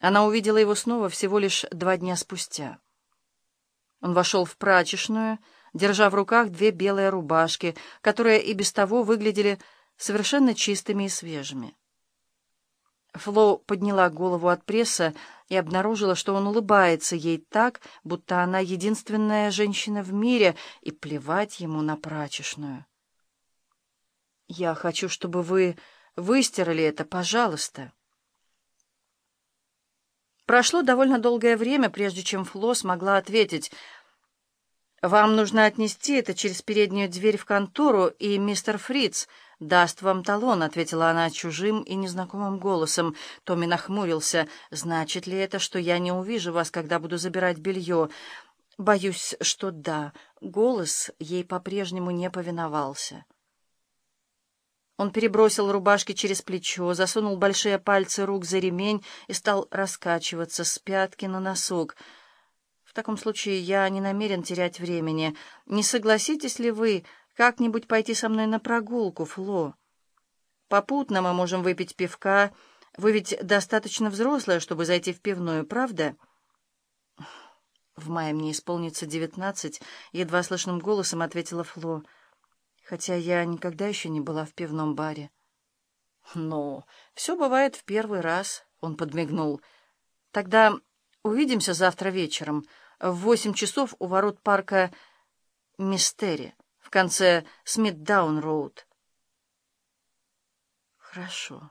Она увидела его снова всего лишь два дня спустя. Он вошел в прачечную, держа в руках две белые рубашки, которые и без того выглядели совершенно чистыми и свежими. Фло подняла голову от пресса и обнаружила, что он улыбается ей так, будто она единственная женщина в мире, и плевать ему на прачечную. «Я хочу, чтобы вы выстирали это, пожалуйста». Прошло довольно долгое время, прежде чем Фло смогла ответить. «Вам нужно отнести это через переднюю дверь в контору, и мистер Фриц даст вам талон», — ответила она чужим и незнакомым голосом. Томми нахмурился. «Значит ли это, что я не увижу вас, когда буду забирать белье?» «Боюсь, что да». Голос ей по-прежнему не повиновался. Он перебросил рубашки через плечо, засунул большие пальцы рук за ремень и стал раскачиваться с пятки на носок. «В таком случае я не намерен терять времени. Не согласитесь ли вы как-нибудь пойти со мной на прогулку, Фло? Попутно мы можем выпить пивка. Вы ведь достаточно взрослая, чтобы зайти в пивную, правда?» «В мае мне исполнится девятнадцать», — едва слышным голосом ответила Фло хотя я никогда еще не была в пивном баре. «Ну, все бывает в первый раз», — он подмигнул. «Тогда увидимся завтра вечером в восемь часов у ворот парка Мистери в конце Смитдаун-роуд». «Хорошо».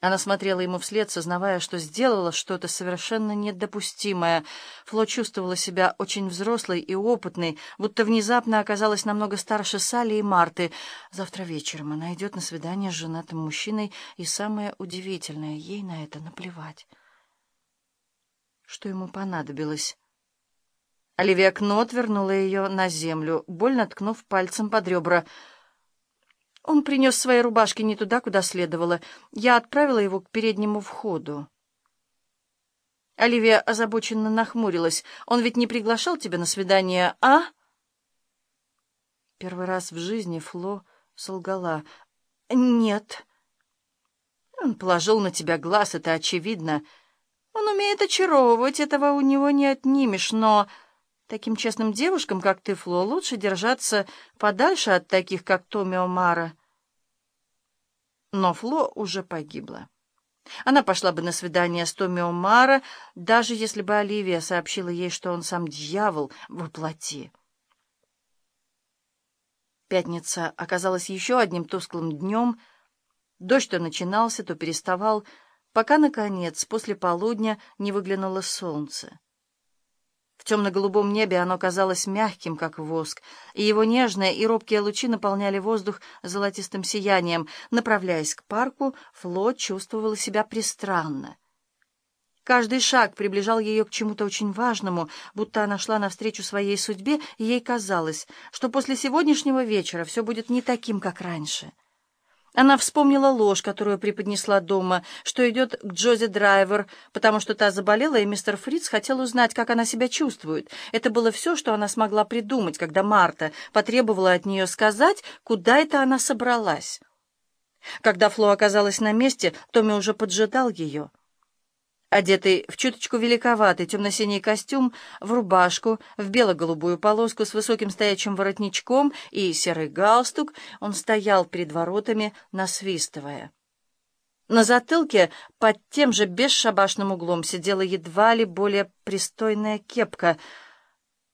Она смотрела ему вслед, сознавая, что сделала что-то совершенно недопустимое. Фло чувствовала себя очень взрослой и опытной, будто внезапно оказалась намного старше Салли и Марты. Завтра вечером она идет на свидание с женатым мужчиной, и самое удивительное, ей на это наплевать. Что ему понадобилось? Оливия Кнот вернула ее на землю, больно ткнув пальцем под ребра — он принес свои рубашки не туда, куда следовало. Я отправила его к переднему входу. Оливия озабоченно нахмурилась. «Он ведь не приглашал тебя на свидание, а?» Первый раз в жизни Фло солгала. «Нет». «Он положил на тебя глаз, это очевидно. Он умеет очаровывать, этого у него не отнимешь, но...» Таким честным девушкам, как ты, Фло, лучше держаться подальше от таких, как Томми Омара. Но Фло уже погибла. Она пошла бы на свидание с Томми Омара, даже если бы Оливия сообщила ей, что он сам дьявол во плоти. Пятница оказалась еще одним тусклым днем. Дождь то начинался, то переставал, пока, наконец, после полудня не выглянуло солнце. В темно-голубом небе оно казалось мягким, как воск, и его нежные и робкие лучи наполняли воздух золотистым сиянием. Направляясь к парку, Фло чувствовала себя пристранно. Каждый шаг приближал ее к чему-то очень важному, будто она шла навстречу своей судьбе, и ей казалось, что после сегодняшнего вечера все будет не таким, как раньше. Она вспомнила ложь, которую преподнесла дома, что идет к Джози Драйвер, потому что та заболела, и мистер Фриц хотел узнать, как она себя чувствует. Это было все, что она смогла придумать, когда Марта потребовала от нее сказать, куда это она собралась. Когда Фло оказалась на месте, Томми уже поджидал ее. Одетый в чуточку великоватый темно-синий костюм, в рубашку, в бело-голубую полоску с высоким стоячим воротничком и серый галстук, он стоял перед воротами, насвистывая. На затылке под тем же бесшабашным углом сидела едва ли более пристойная кепка —